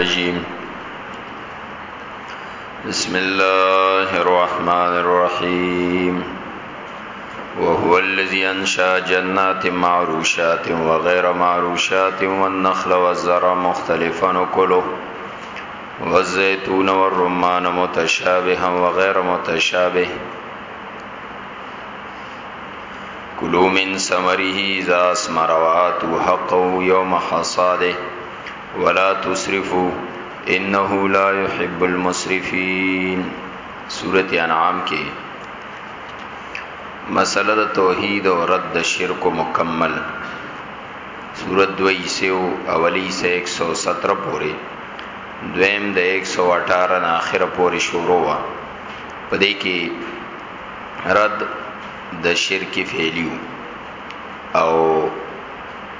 الرجيم بسم الله الرحمن الرحيم وهو الذي انشا جنات معروشات وغير معروشات والنخل والزرع مختلفا وكله والزيتون والرمان متشابها وغير متشابه كلوا من ثمره إذا أثمر وآتوا حقه يوم حصاده ولا تسرفوا انه لا يحب المسرفين سورۃ انعام کې مسله د توحید او رد شرک مکمل سورۃ دوی سیو اولی سے 117 پورې دویم د 118 نه اخر پورې شروع وا پدې کې رد د شرک فعلیو او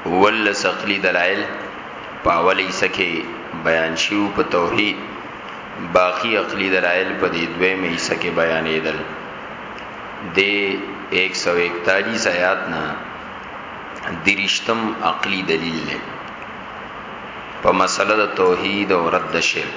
ول سقلی دلائل پاولی سکه بیان شیو په توحید باقی عقلی دلائل په دې دوی مې سکه بیانېدل د 141 آیات نه درشتم عقلی دلیل نه په مسله د توحید او رد شرک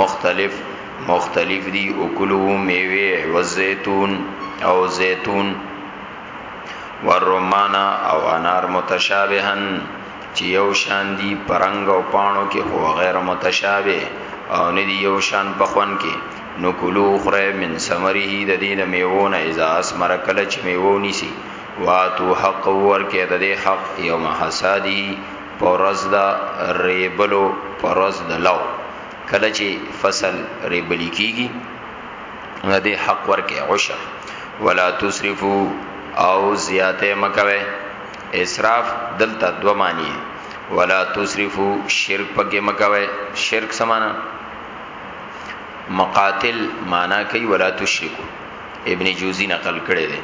مختلف مختلف دی او کلو میوه و زیتون او زیتون والرمان او انار متشابهن چې یو شان دی پرنګ او پانو کې خو غیر متشابه او نه دی یو شان پخون کې نو کلو خره من ثمره د دې د میوونه اذا اسمر کله چې میوونی سي واتو حق ورکه د دې حق یوم حسادی پرز دا ریبلو پرز د لو کله چې فصل ریبل کیږي نه دی حق ورکه عشر ولا تسرفو او زیاته مکوي اسراف دلته دو معنی ولا تسرفو شرک پکې مکوي شرک سمانا مقاتل معنا کوي ولا تشرکو ابن جوزی نقل کړي دي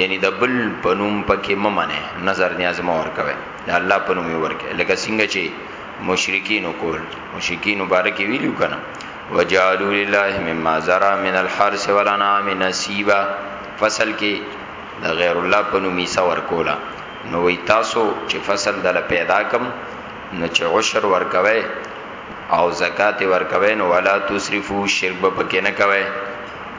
یعنی د بل پنوم پکې ممنه نظر نیاز مو ورکوي د الله پنوم یې ورکه لکه څنګه چې مشرکین کول مشرکین مبارک ویلو کنه وجعلوا لله مما زرع من الحرث والانعام نصیبا فصل کې د غیر الله پنوم یې سور کولا نو وی تاسو چې فصل دل پیدا کم نو چې عشر ورکوي او زکات ورکوي نو ولا تصرفو شرک به پکې نه کوي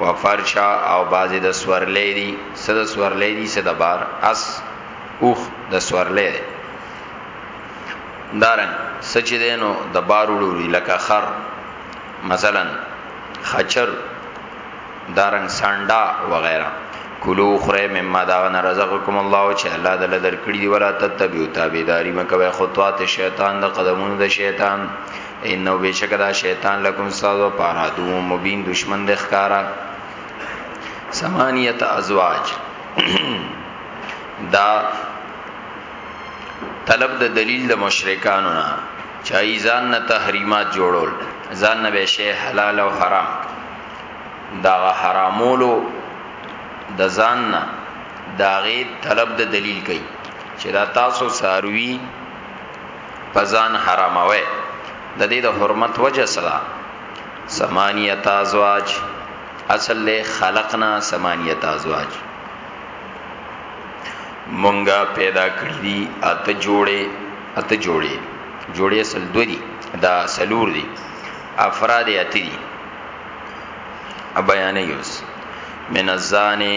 وفرشا او بازی د سورلې دي صد سورلې دي صد بار اس اوخ د سورلې دي دارن سچ دینو د بار وړوري لکه خر مثلا خچر دارن سانډا وغیرہ کلو خره مما دا نه رزقکم الله چې الله دل درکړي ولا تتبعوا تابعداري مکوې خطوات شیطان د قدمونو د شیطان انه بشک دا شیطان لکم سازو پارا دو مبین دشمن د ښکارا سمانیت ازواج دا طلب د دلیل د مشرکانو نه چای ځان نه تحریمات جوړول ځان نه به شی حلال او حرام دا حرامولو د ځان نه داغه طلب د دلیل کوي چې دا تاسو ساروي په ځان حراموي د دې د حرمت وجه سره سمانیت ازواج اصل له خلقنا سمانیت ازواج مونږه پیدا کړی دي اته جوړې اته جوړې جوړې اصل دوه دي دا سلور دي افراد اته دي بیان یوس من الزانی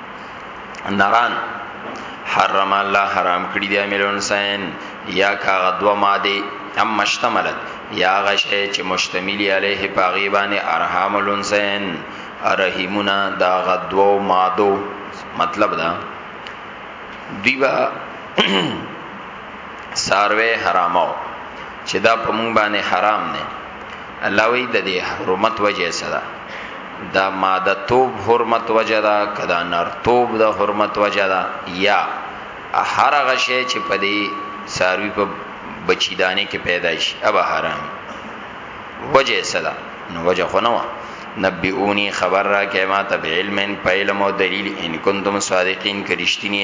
نران حرم الله حرام کړی دی ملون سین یا کاغه دو ماده ام مشتملت یا غشه چې مشتملی علیه پاغي باندې ارحام الانسان ارحیمنا دا غدو مادو مطلب دا دیبا ساروی حرامو چې دا په مونږ باندې حرام نه الله وی د دې حرمت وجه سره دا ماده توب حرمت وجه دا کدا نر توب د حرمت وجه دا یا هر هغه شی چې په دې ساروی په بچیدانه کې پیدا شي ابا حرام وجه سره نو وجه خو نه نبئونی خبر را کې ما ته علم په علم او دلیل ان کنتم صادقین کرشتنی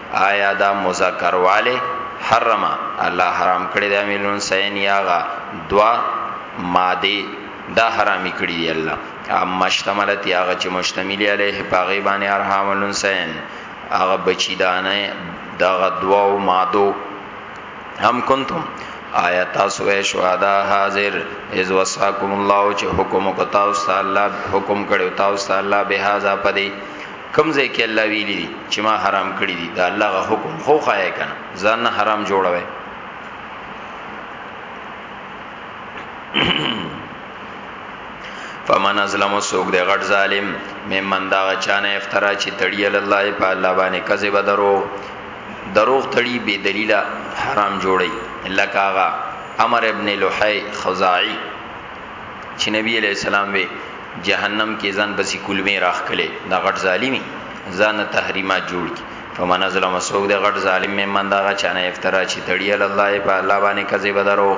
آیا دا مذکر والے حرم الله حرام کړی دا ملون سین یاغا دوا ماده دا حرامي کړی دی الله اما شتملت یاغه چې مشتمل علیه پاغي باندې ارحام ملون سین هغه بچی دانه دا غدوا او مادو هم کنتم آیا تاسو اے شهدا حاضر از وصاکم الله چې حکم کو تاسو الله حکم کړو تاسو الله به هاذا پدی کوم ځای کې الله ویلي دي چې ما حرام کړی دي دا الله غو حکم خو خای کنه ځان نه حرام جوړوي فمن ازلم سوق د غټ ظالم ممن دا چانه افترا چې تړي الله په الله باندې کذب درو دروغ تړي بے دلیل حرام جوړي لکه هغه امر ابن لحی خزاعی چې نبی علیہ السلام وی جهنم کې ځان بسی کلمې راخ کله دا غټ ظالمی ځان تحریمات جوړ کی فمن ظلم سوق د غټ ظالم من من دا غا چانه افترا چې تړي الله په الله باندې کذب درو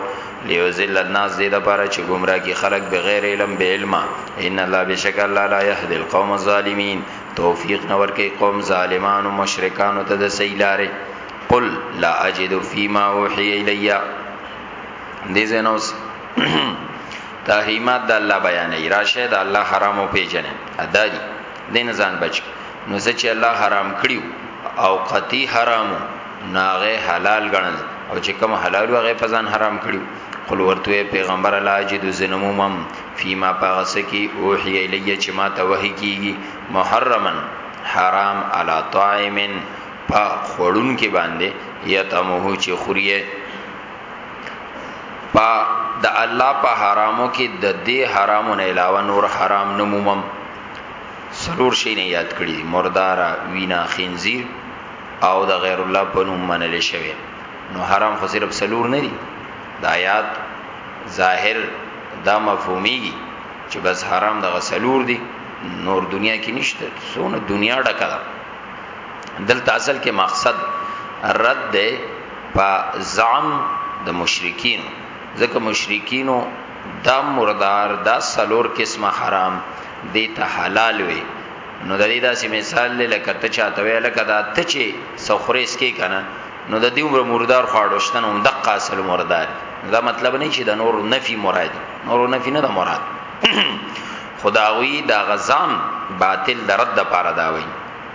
لیو ذل الناس دې د پاره چې گمراه کی خلق بغیر علم به علم ان الله بشک الله لا يهدي القوم الظالمين توفیق نور کې قوم ظالمان او مشرکان ته د سیلاره قل لا اجد فيما اوحي الي دې زنوس تحریمات د الله بیانې راشه د الله حرامو پیژنې ادا دي دین ځان بچ نو چې الله حرام کړیو او قتی حرامو ناغه حلال ګڼل او چې کوم حلال هغه په ځان حرام کړیو قل ورته پیغمبر الله اجد زنمومم فيما پاغسکی اوحی الیه چې ما ته وحی کیږي محرمن حرام علی طاعمن په خورون کې باندې یتمه چې خوریه په د الله په حرامو کې د دې حرامو نه علاوه نور حرام نه مومم سلور شي نه یاد کړی مردارا وینا خنزیر او د غیر الله په نوم منل شوی نو حرام خو صرف سلور نه دي د آیات ظاهر دا مفهومي چې بس حرام د غسلور دي نور دنیا کې نشته سونه دنیا ډکه ده دلته اصل کې مقصد رد ده په زعم د مشرکین ځکه مشرکینو دا مردار دا سلور قسمه حرام دی ته حلال وي نو د دې داسې مثال لکه ته چاته وی لکه دا ته چې سخرې سکي کنه نو د دې عمر مردار خواړوشتن هم د قاصل مردار دا مطلب نه چې د نور نفي مراد نور نفي نه د مراد خداوی دا غزام باطل د رد لپاره دا وایي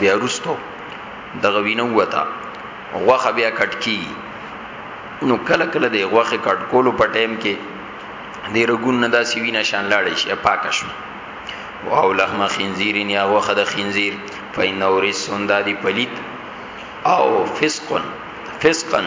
بیا رستو دغه وینه وتا غوخه بیا کټ کی نو کله کله د غوخه کټ کولو په ټیم کې د رګون نه داسې وینه شان لاړ شي پاک شو او لحم خنزیر یا غوخه د خنزیر فین اورسون دادی پلیت او فسقن فسقن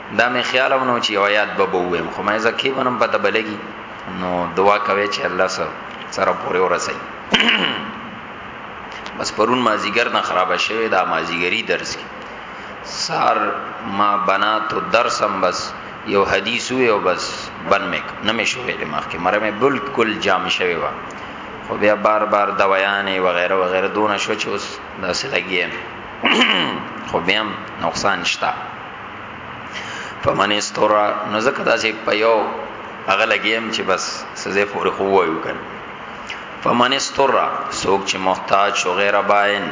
دا مې خیال ونو چې یو آیات به وویم خو مې ځکه ونم پته بلګي نو دعا کوي چې الله سره سره پورې ورسي بس پرون مازیګر نه خراب شوه دا مازیګری درس کی سار ما بنا تو درسم بس یو حدیث وی او بس بن مک نه مې شوې د مخ کې مره مې بالکل جام شوی و خو بیا بار بار دویانې وغیرہ وغیرہ دونه شو چې اوس داسې لګیم خو بیا نقصان شته فمن استرا نو زکه داسې په یو هغه لګیم چې بس سزه پورې خو وایو کنه فمن استرا سوک چې محتاج شو غیر باین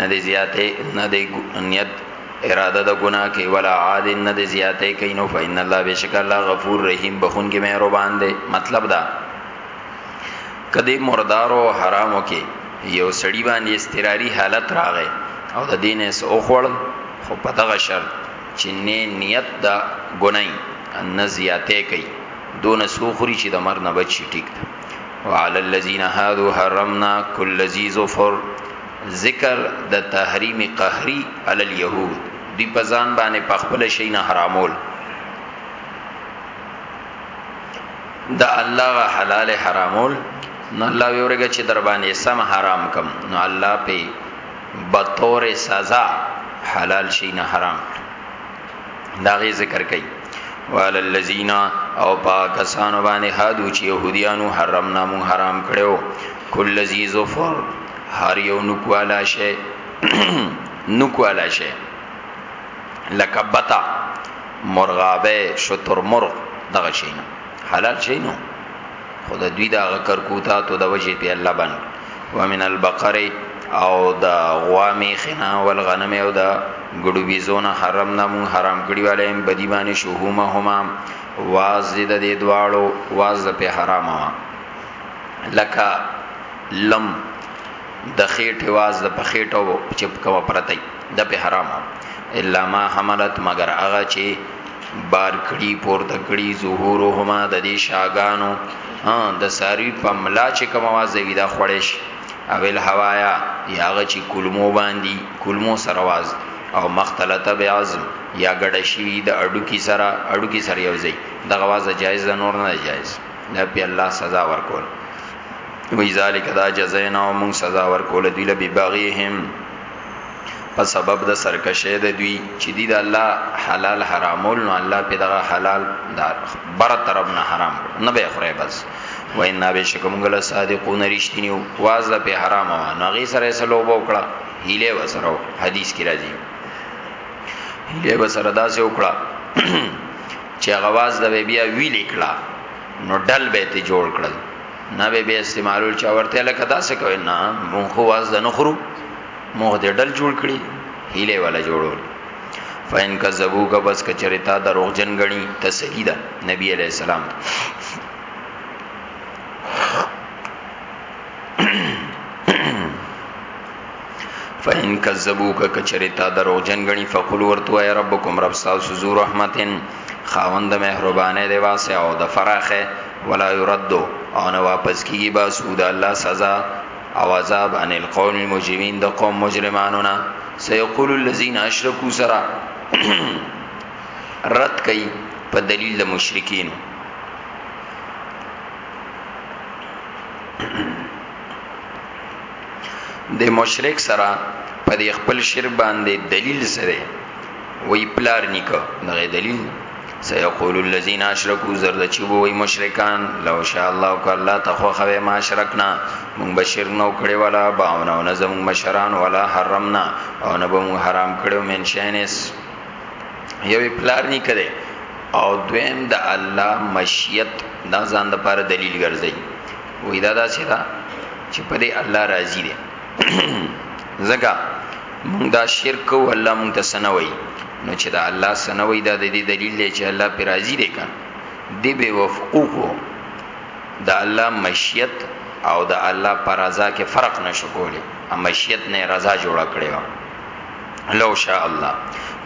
نه دی زیاته نه دی نیت اراده د ګناه کې ولا عاد نه دی زیاته کینو فین الله بشک الله غفور رحیم بخون کې مهربان دی مطلب دا کدی مردارو حرامو کې یو سړی باندې استراری حالت راغې او د دینه سو خوړل خو په دغه شرط چې نه نیت دا ګنای نه زیاته کوي دون سوخري چې د مر نه بچي ټیک ده وعلى الذين هادو حرمنا كل ذي ظفر ذکر د تحریم قهری علی اليهود دی په ځان باندې په خپل شي نه حرامول د الله حلال حرامول نو الله ویورګه چې در باندې سم حرام کم نو الله په بطور سزا حلال شي نه حرام دا غي ذکر کوي وعلى الذين او پاکستان باندې هادو چې يهوديانو حرام نامو حرام کړو کل ذی ظفر هر یو نکوالا شي نکوالا شي لکبتا مرغابه شتر مرغ دغه شي نه حلال شي نو خود دوی دا کرکوتا تو د وجه په الله بن ومن البقره او د غوامی خنا والغنم او د ګډو بيزونه حرام نامو حرام کړی والیم بدی باندې شوهما هما واز دې د دې دواړو واز په حرام وا لکه لم د خېټه واز د پخېټو چې کوم پرتای د په حرام الا ما حملت مگر هغه چې بار کړي پورته کړي ظهورهما د دې شاګانو ها د ساری په ملا چې کوم आवाज وي دا خړې شي اول هوايا یاغه چې کلمو باندې کلمو سره आवाज او مختلطه بعظم یا ګډه شي د اډو کی سره اډو کی سره یو ځای د غواز جایز ده نور نه جایز نه په الله سزا ورکول وی ذالک دا جزینا موږ سزا ورکول دی لبی باغیهم په سبب د سرکشه د دوی چې دی د الله حلال حرامول نو الله په دغه حلال دار بر طرف نه حرام نه به خره بس و ان به شکم غل صادقون رښتینی واز د په حرام و نه غي سره سلو وکړه هیله وسره حدیث کې راځي هیله وسره داسې وکړه چې غواز د بیا وی لیکلا نو ډل به ته جوړ کړل نه به به استعمالول چا ورته لکه داسې کوي نه مونږ خو واز د نخرو مونږ دې ډل جوړ کړی هیله ولا جوړول فین کذبو کا بس کچری تا دروغ جن غنی تسلی ده نبی علیہ السلام فین کذبو کا کچری تا دروغ جن غنی فقل ورتو یا ربکم رب ساو سوزو رحمتن خاوند مهربانه دی واسه او د فراخه ولا يرد او نه واپس کیږي با سود الله سزا او عذاب ان القوم المجرمين د قوم مجرمانو نه سيقول الذين اشركوا سرا رد کوي په دلیل د مشرکین د مشرک سره په خپل شر باندې دلیل سره وی پلار نیکه نه دلیل سيقول الذين اشركوا زرد چې وای مشرکان لو شاء الله ک الله تخو خوي ما شرکنا مون بشیر نو کړي ولا باونه نه زمون مشران ولا حرمنا او نه بم حرام کړو من شینس یوې پلار نه کړي او دویم د الله مشیت دا ځان د پر دلیل ګرځي وې دا دا سره چې په دې الله راضي دي زګه مونږ دا شرک او الله مونږ ته سنوي نو چې دا الله سنوي دا د دې دلیل دی چې الله پر راضي دی کا دی به وفقوکو دا الله مشیت او دا الله پر رضا کې فرق نشو کولی ا مشیت نه رضا جوړ کړی و لو شاء الله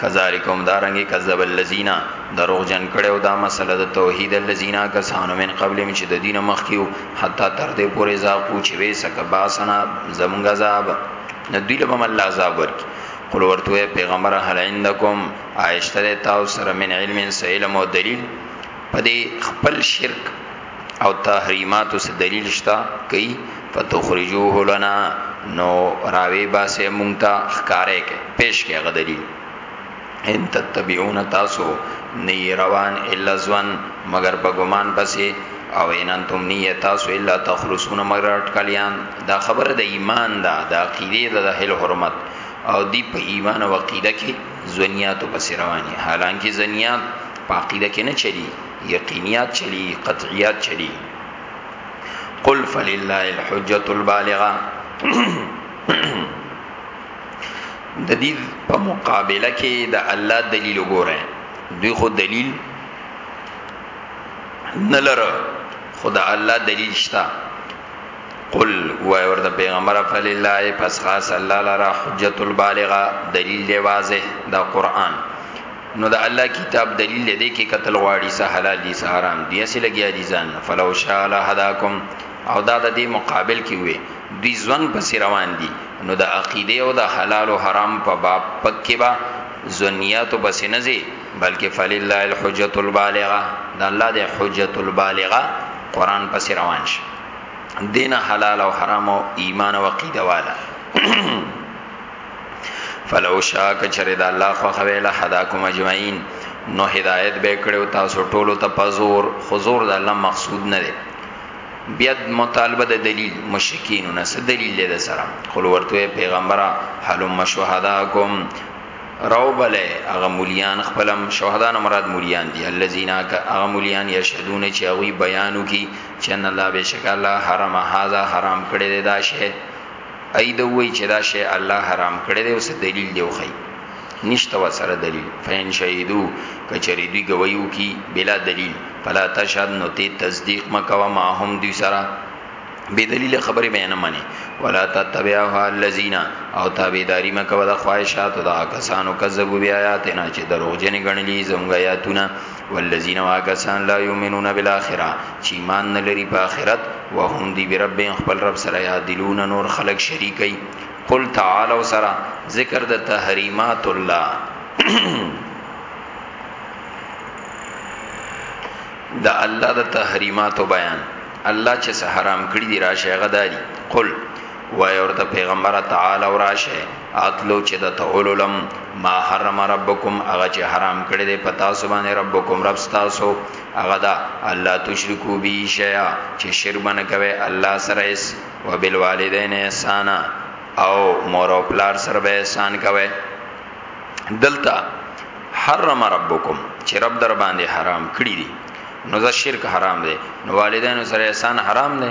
کذالکم دارنګي کذب الذین دروغ جن کړو دا مسله د توحید الذین کسانو من قبل من چې د دین مخکیو حتا تر دې پورې ځا پوچې وې سکه باسنا زمونږ عذاب نه دوی له مل عذاب ورکی قل ورته پیغمبر هل عندکم عائشته تاسو سره من علم سلم او دلیل پدې خپل شرک او تحریمات سے دلیل شتا کئی فتخرجوه لنا نو راوی باسه مونتا خکاره که پیش که غدلیل ان تتبعون تاسو نی روان الا زوان مگر په ګمان پسې او ان انتم نی تاسو الا تخلصون مگر اٹکلیان دا خبره د ایمان دا د عقیده د اهل حرمت او دی په ایمان او عقیده کې زنیات پسې رواني حالانکه زنیات په عقیده کې نه چلی یقینیات چلی قطعیات چلی قل فلله الحجه البالغه د دې په مقابله کې د الله دلیل وګورئ دوی خو دلیل نلر خدا الله دلیل شتا قل وای ورته پیغمبر فلله پس خاص الله لرا حجت البالغه دلیل دی واضح دا قران نو د الله کتاب دلیل دی کې قتل غواړي سه حلال دي سه حرام دي اسی لګیا دي ځان فلو شاء الله هداکم او دا د دې مقابل کې وي دوی ځوان پس روان دي نو د عقیده او د حلال او حرام په باب پکې با ځنیات پس نه زی بلکې فلله الحجت البالغه د الله د حجت البالغه قران پس روان شي دین حلال او حرام او ایمان او عقیده والا فلو شا کچری دا الله خو خویل حداکم اجمعین نو هدایت به کړو تاسو ټولو ته پزور حضور د الله مقصود نه دی بیا مطالبه د دلیل مشکین نه څه دلیل دی سره قل ورته پیغمبره حلم شهداکم راو بله هغه مولیان خپلم شهدان مراد مولیان دي الذين هغه مولیان یشهدون چې هغه بیانو کی چې ان الله بشک الله حرم هاذا حرام کړی دی دا شی ای د وای چې دا شی الله حرام کړی دی او څه دلیل دی وخی نشته وسره دلیل فین شهیدو کچری دوی گویو کی بلا دلیل فلا تشهد نو تی تصدیق مکوا ما هم دوی سره بی دلیل خبره به نه منی ولا تتبعوا الذین او تابعداری مکوا د خواهشات او د کسانو کذبوا بیااتنا چې دروغجن غنلی زمغیاتونه والذین واکسان لا یؤمنون بالآخرة چې ایمان نه لري په آخرت وهم دی برب خپل رب سره یادلون نور خلق شریکي قل تعالوا سرا ذکر د تحریمات الله د الله د تحریمات بیان الله چې حرام کړی دی راشه غداري قل وای ورته پیغمبر تعالی وراشه اتلو چې د توللم ما حرم ربکم هغه چې حرام کړی دی پتا سبحان ربکم رب تاسو هغه دا الله تشرکو بی شیا چې شرک باندې کوي الله سره اس وبالوالدین احسان او مور او پلار سره به احسان کوي دلته حرم ربکم چې رب در باندې حرام کړی دی نو دا شرک حرام دی نو والدین سره احسان حرام دی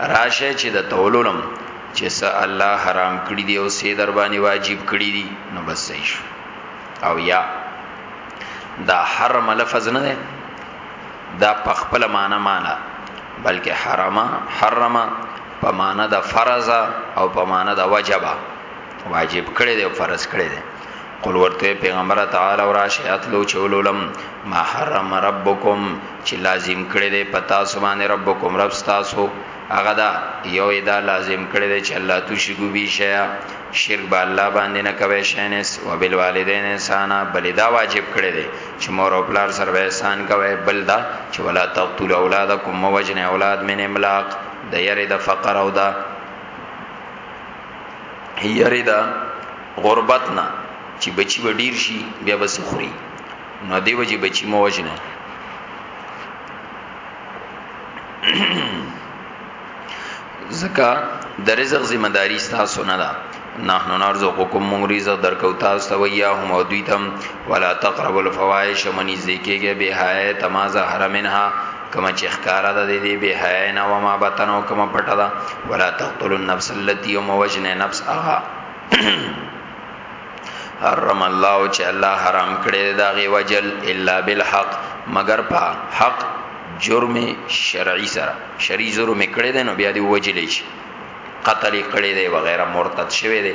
راشه چې د تولولم چې څه الله حرام کړی دی او سې در باندې واجب کړی دی نو بس صحیح شو او یا دا حرم لفظ نه دی دا پخپل معنا معنا بلکې حرمه حرمه په معنا د فرض او په معنا د واجب واجب کړی دی او فرض کړی دی قل ورته پیغمبر تعالی او راشه اتلو چولولم ما حرم ربکم چې لازم کړی دی پتا سبحان ربکم رب تاسو هغه دا یو ادا لازم کړی دی چې الله تو شګو بي شیا شرک با الله باندې نه کوي شینس او بل والدین انسان بل دا واجب کړی دی چې مور او پلار سره احسان کوي بل دا چې ولا تقتل اولادکم موجن اولاد من املاق د یری د فقر او دا یری دا غربت نه چې بچی به ډیر شي بیا به سخري نو دی وجه بچی مو وجنه زکا د رزق ذمہ داری تاسو نه ده نحن نرزقکم مون رزق درکو تاسو ته ویا هم او دوی تم ولا تقربوا الفواحش منی زکیږي به حیا تمازه حرمنها کما چې ښکارا ده د دې به حیا نه و ما بطن او کما پټه ده ولا تقتل النفس التي يوم وجن نفس اها حرم الله چې الله حرام کړی دا غي وجل الا بالحق مگر په حق جرم شرعي سره شرعي جرم کړی دی نو بیا دی وجلې شي قتل کړی دی وغیرہ مرتد شوی دی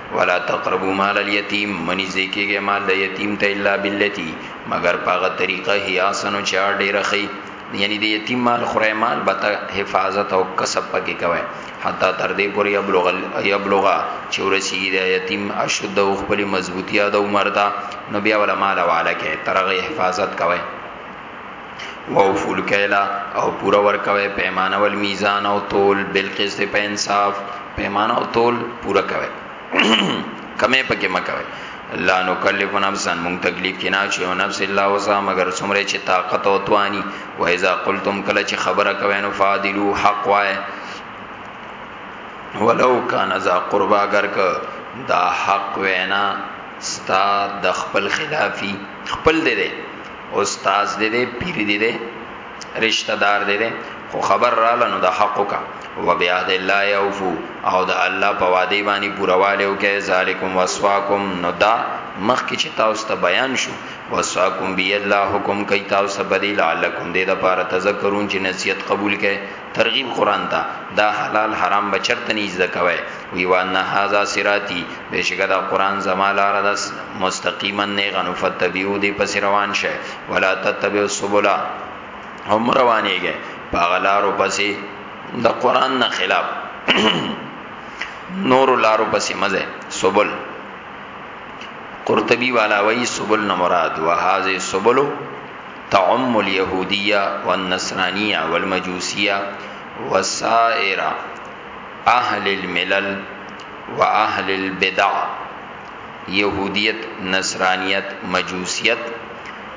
ولا تقربوا مال اليتيم منی زکیږي مال د یتیم ته الا بالتي مگر پاغه طریقه هي آسن او چار ډیره خي یعنی د یتیم مال خره مال بتا حفاظت او کسب پکې کوي حتی تر دې پورې ابلغ یبلغ چې ورسی د یتیم اشد او خپل مضبوطی د عمر دا نو بیا ولا مال والا کې ترغه حفاظت کوي ووفو الکیلا او پورا ورکوي پیمانه ول میزان او تول بالقسط په انصاف پیمانه او تول پورا کوي کمه پکې مکوي لا نو کلف نفسا مون تکلیف کنا چې او نفس الله وسا مگر څومره چې طاقت او توانی و اذا قلتم کله چې خبره کوي نو فادلو حق وای ولو کان ذا قربا اگر ک دا حق وینا ستا د خپل خلافی خپل دې استاد دې دې پیر دې دې رشتہ دار دې دې خو خبر را لنو د حق کا و بیا د الله یوفو او د الله په وادي باندې پورواله او کې ذالکم وسواکم نو دا مخ کې چې تاسو ته بیان شو وسواکم بی الله حکم کوي تاسو په دې لعلکم دې د پاره تذکرون چې نصیحت قبول کړي ترغیب قران ته دا حلال حرام بچرته نه زده کوي وی وان هاذا صراطی بشکره دا قران زما لار د مستقیما نه غنو فتبیو دی پس روان شه ولا تتبعوا السبل هم روانيږي پاغلارو پسې د قران نه خلاف نور لارو پسې مزه سبل قرطبی والا وی سبل نه مراد وهذه سبلو تعم اليهوديه والنصرانيه والمجوسيه وسائر اهل الملل واهل البدع يهوديت نصرانيت مجوسيت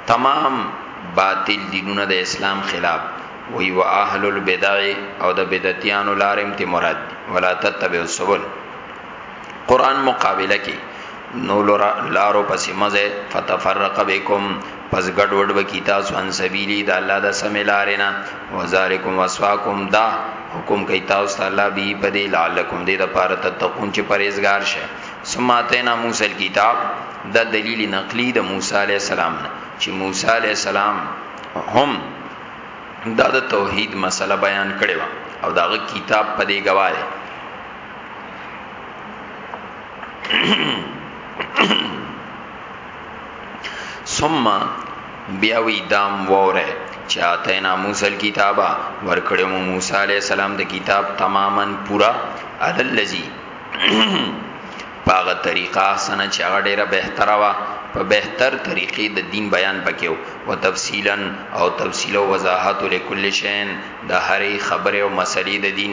تمام باطل دینونه د اسلام خلاف وی و اهل البدع او د بدعتیانو لارم تی مراد دی ولا تتبع السبل قران مقابله کی نو لرا لارو پسې مزه فتفرق بكم پس ګډ وډ وکي تاسو ان سبيلي د الله د سملارینا وذالکم وسواکم دا حکم کوي تاسو ته الله بي پدې لعلکم دې د پاره تتقون چې پرهیزګار شي سماتینا موسی الكتاب دا دلیل نقلی د موسی عليه السلام نه چې موسی عليه السلام هم دا د توحید مسله بیان کړي او داغه کتاب پدې گواهه ثم بیا وی دام وره چې اتینا موسی الكتابه ورکړو موسی علی السلام د کتاب تماما پورا علی الذی پاغه طریقه سن چې هغه ډیره بهتره وا په بهتر طریقې د دین بیان پکې او تفصیلا او تفصیل او وضاحت لكل شین د هرې خبره او مسلې د دین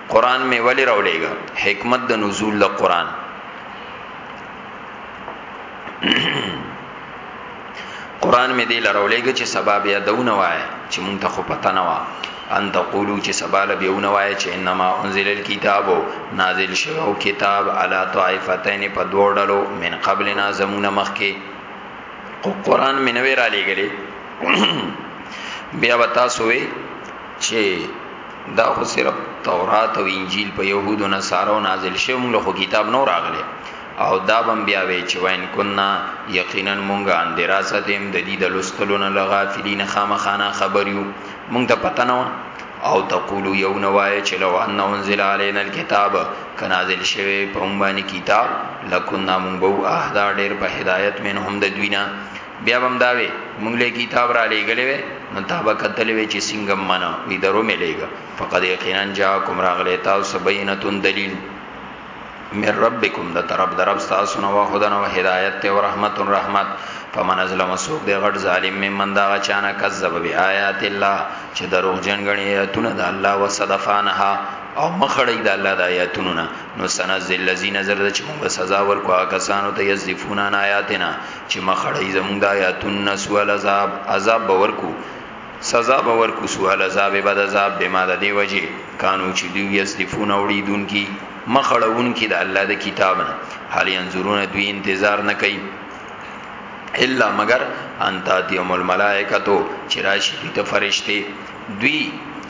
قران می ولی راولېګا حکمت د نزول د قران قران می دی لراولېګا چې سبب یا دونه وای چې مونږ ته خو پته نه و ان تقولو چې سبال بیونه وای چې انما انزل الكتاب نازل شوو کتاب علا طائفتین په دوه ډلو من قبلنا زمونه مخکې قرآن منوي را لېګلې بیا وتا سوې چه دا خو صرف تورات او انجیل په يهودو نصارو نازل شوی موږ خو کتاب نو راغلی او دا بم بیا وی چې وین کنا یقینا مونږ ان دراسه دیم د دې د لستلون لغافلین خامخانا خبریو مونږ ته پته نه او تقولو یو نوای چې لو ان انزل علینا الكتاب کنازل شوی په مونږ باندې کتاب لکنا مونږ بو اهدا ډیر په هدایت من هم د دوینا بیا بم دا وی مونږ له کتاب را لېګلې وې نو تا به کتل وی چې څنګه منه وی درو مې لېګا فقد یقینا جاءکم راغله تاسو بینتون دلیل من ربکم د طرف درب تاسو نو خدانو هدایت ته او رحمت او رحمت فمن ازلم سوق دی غټ ظالم من من دا چانه کذب بی آیات الله چې دروغ جن غنی آیاتونه د الله وصدفانها او مخړی د الله د آیاتونو نه نو سنزل الذین نظر چې موږ سزا ورکو کسانو ته یذفون آیاتنا چې مخړی زمونږ د آیاتون نسوال عذاب عذاب باور کو سزا باور کو سوال عذاب بد عذاب به ما د دی وجه کانو چې دوی یصدفون اوړي دن کی مخړون کی د الله د کتاب نه حال ينظرون دوی انتظار نه کوي الا مگر انت دیوم الملائکه تو چې راشي دوی ته فرشته دوی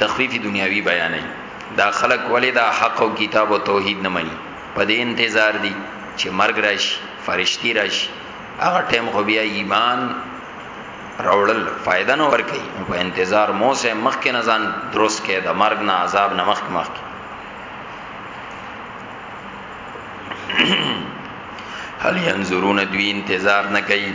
تخفیف دنیاوی بیانې دا خلق ولې دا حق او کتاب او توحید نه مني په دې انتظار دي چې مرګ راشي فرشتي راشي هغه ټیم خو بیا ایمان راوړل فائدہ نه ور کوي په انتظار مو سه مخ کې نزان درست کې د مرګ نه عذاب نه مخ مخ کې هل ينظرون دوی انتظار نه کوي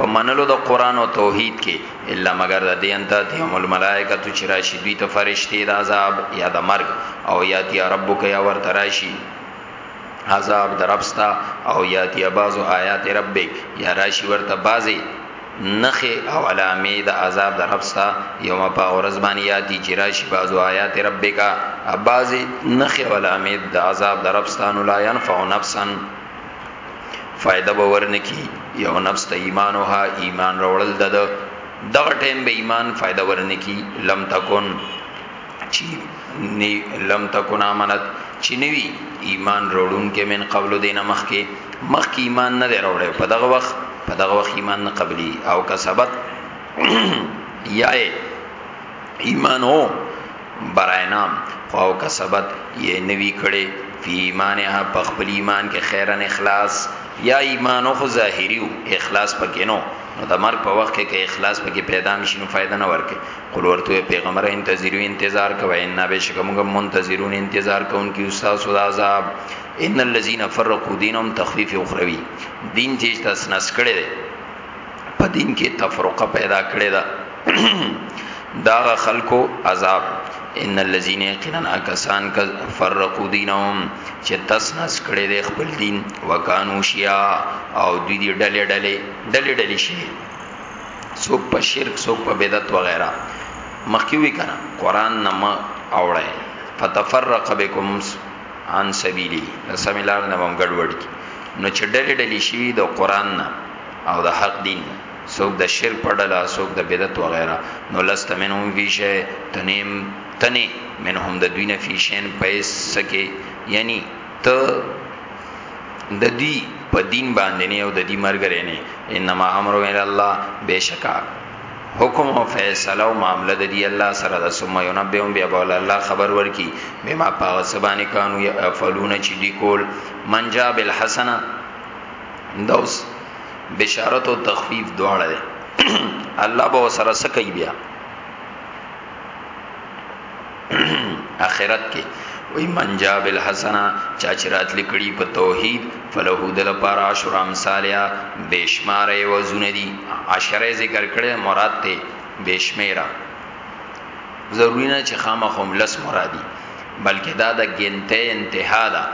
په منلو د قران او توحید کې الا مگر د دې انت ته هم الملائکه تو چرشی دوی ته فرشتي د عذاب یا د مرګ او یاتی ربک یا ور تراشی عذاب دربستا او یاتی بعضو آیات ربک یا راشی ورته بعضی نخه او علامه د عذاب د ربستا یوم پا ورځ باندې یاتی جراشی بعضو آیات ربک ابازی نخه علامه د عذاب د ربستا نو لا ينفع نفسا فائدہ به ورنکي یو نفس ته ایمان او ها ایمان راوړل د دغه ټیم به ایمان فائدہ ورنکي لم تکون چی نی لم تکون امنت چی نوی ایمان روړون کې من قبل دینه مخ کې مخ کې ایمان نه دروړې په دغه وخت په دغه وخت ایمان نه قبلی او کسبت یا ایمان هو براینا او کسبت یې نوی کړي فی ایمانها په خپل ایمان کې خیرن اخلاص یا ایمان خو ظاهری او اخلاص پکې نو نو د مرګ په وخت کې کې اخلاص پکې پیدا نشي نو فائدہ نه ورکي قل ورته پیغمبر انتظرو انتظار کوي ان به شکمږه منتظرون انتظار کوونکی استاد سودا عذاب ان الذين فرقوا دينهم تخفيف اخروی دین چې تاسو نس کړي په دین کې تفرقه پیدا کړې ده دا خلکو عذاب ان الذين يقينا کسان ک فرقوا دينهم چې تسنس کړي د خپل دین وکانو شیا او دوی دی ډلې ډلې ډلې ډلې شي څوک په شرک څوک په بدعت وغیرہ مخکې وی کنه قران نه ما اوړای فتفرق بكم عن سبیلی د سمې لارې نه هم ګډوډ کی نو چې ډلې ډلې شي د قران نه او د حق دین څوک د شرک په ډله څوک د بدعت وغیرہ نو لست منهم فی شی تنیم تنه منهم د دوی نه فی شین پیس سکه یعنی ته د دې په دین باندې نه او د دې مرګ رینه انما امر ویل الله بشکا حکم او فیصله او معامله د دی الله سره د ثم ينبئهم بیا بول الله خبر ورکی بما پاغه سبانی کانو یفعلون چې دی کول من جا بالحسنه دوس بشارت او تخفیف دواړه الله به سره سکی بیا اخرت کې وای من جا بالحسنا چا چرات لکړي په توحید فله دل پر عشر امثالیا بشمار وزن دي عشره ذکر کړي مراد ته بشمیرا ضروری نه چې خامخوم لس مرادي بلکې دا د ګنته انتها ده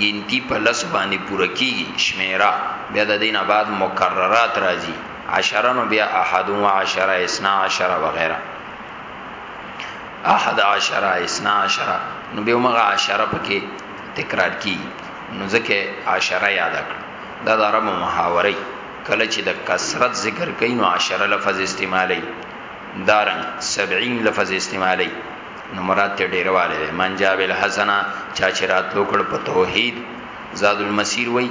ګنتی په لس باندې پوره کیږي شمیرا بیا د دین بعد مکررات راځي عشرن بیا احد و عشر اسنا عشر وغیرہ احد عشر اسنا عشر نو به موږ عشر پکې تکرار کی نو ځکه عشر یاد کړ دا د عربو محاورې کله چې د کثرت ذکر کین نو عشر لفظ استعمالی دارن 70 لفظ استعمالی نو مراد ته ډیرواله ده من جابل حسنا چا چې راتلو کړ په توحید زاد المسیر وای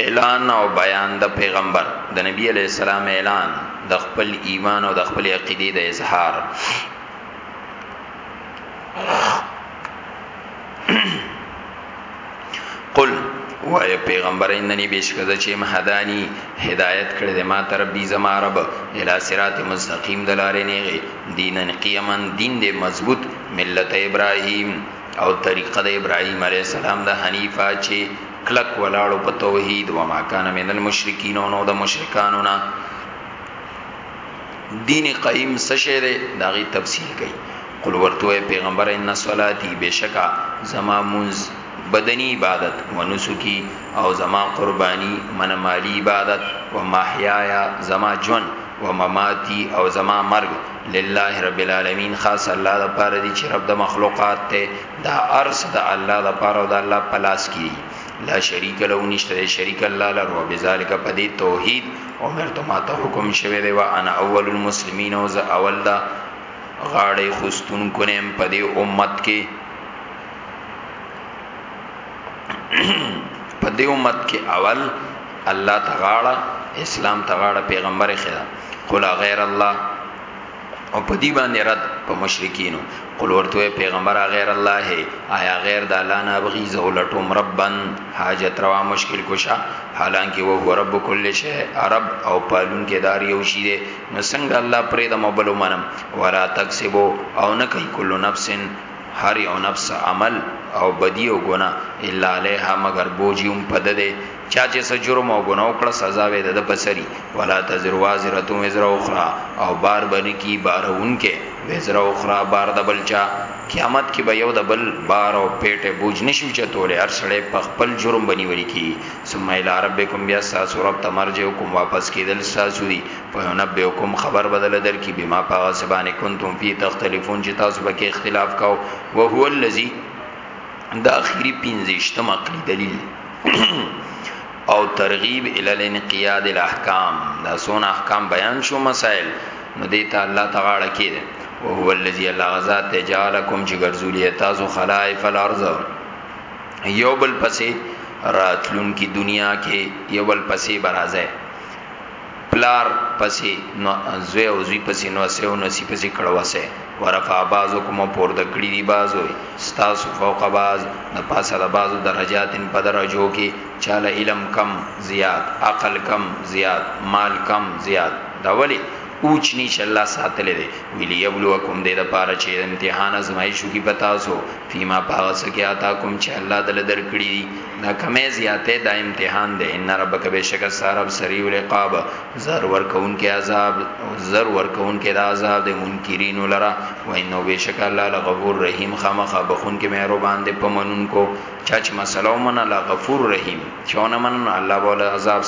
اعلان او بیان د پیغمبر د نبی علی السلام اعلان د خپل ایمان او د خپل عقیده د اظهار قل وای پیغمبر اننی بشکد چې مهدانی هدایت کړی د ما تر بی زما رب الی صراط مستقیم دلارې نه دینن قیمن دین دې مضبوط ملت ابراهیم او طریقه د ابراهیم علی السلام د حنیفه چې کلک ولاړو په توحید و ما کان من المشرکین نو د مشرکانو نه دین قیم سشه ده داغي تفصیل کوي قل ورته پیغمبر ان صلاتی بشکا زما منز بدنی عبادت و نسکی او زما قربانی من مالی عبادت و محیایا زما جون و مماتی او زما مرگ لله رب العالمین خاص الله د پاره دی چې رب د مخلوقات ته دا ارس د الله د پاره او د الله پلاس کی لا شریک له نشته شریک الله لره او بذالک په دې توحید عمرت ما ته حکم شوه دی وا انا اول المسلمین او ز اول دا غاړې خستون کونم په دې امت کې په دې امت کې اول الله تغاړه اسلام تغاړه پیغمبر خدا قل غیر الله او په دې باندې رد په مشرکینو قل ورته پیغمبر غیر الله آیا غیر د الله نه بغي زو لټوم ربن حاجت روا مشکل کوشا حالانکه و هو رب کل شی عرب او پالون کې دار یو شی دی نو څنګه الله پرې د مبل منم ولا تکسبو او نه کوي کل نفس هر یو نفس عمل او بدی او ګنا الا علیها مگر بوجیوم پد ده چا چې څه جرم او ګناه وکړه سزا وې د بسری ولا تزر وازره وزر اخرى او بار باندې کی بارونکې وزر اخرى بار د بلچا قیامت کې به یو د بل بار او پیټه بوج نشو چتولې هر سړی په خپل جرم بنی وری کی ثم الى ربکم بیا ساسو رب تمرجوکم واپس کیدل ساسو دی فینبئکم خبر بدل در کی بما پاغه سبانه کنتم فی تختلفون چې تاسو به کې اختلاف کاو وهو الذی دا اخیری پنځشتم عقلی دلیل او ترغیب ال الانقیاد الاحکام دا سون احکام بیان شو مسائل نو دیتا الله تعالی کید او هو الذی الله غزا تجالکم چې ګرځولې تاسو خلائف الارض یو بل پسې راتلون کی دنیا کې یو بل پسې برازه پلار پسی نو زوی او زوی پسی نو سه او نسی پسی کړه وسه ورفع بعضکم او پورته کړی دی بعضو ستاسو فوق بعض د پاسه د بعضو درجات په درجو کی چاله علم کم زیات عقل کم زیات مال کم زیات دا ولی اوچ نیچ الله ساتلی دی ویلی یبلوکم دی د پاره چې امتحان ازمایښو کی پتا سو فیما پاس کی آتا کوم چې الله دل درکړي دا کمه زیاته دا امتحان دی ان ربک بشک سارب سریع العقاب زر ور کون کې عذاب زر ور کون کې دا عذاب د منکرین لرا و انه بشک الله لغفور رحیم خامخ بخون کې مهربان دی پمنون کو چاچ مسلو من الله غفور رحیم چونه من الله بوله عذاب